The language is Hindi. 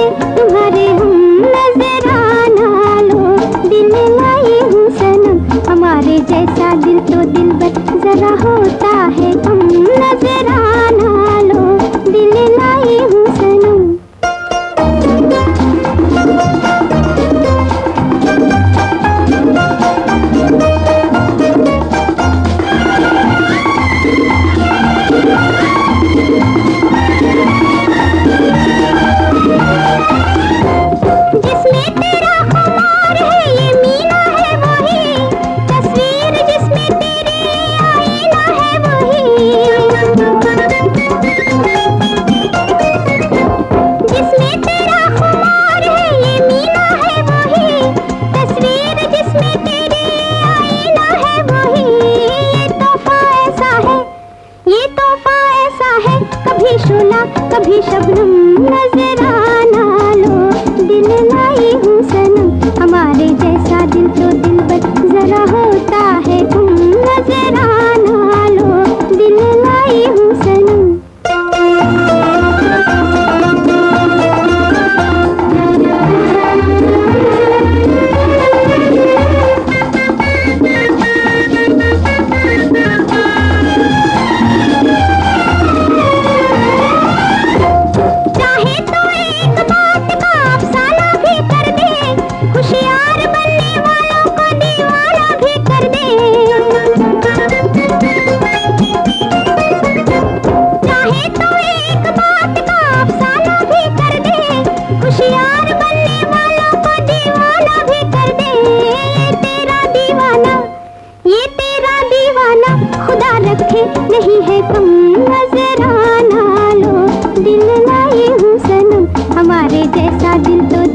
तुम्हारे हम हमारे जैसा दिल तो दिल बच जरा हो भी शबनम लो दिल लाई हमारे जैसा दिल तो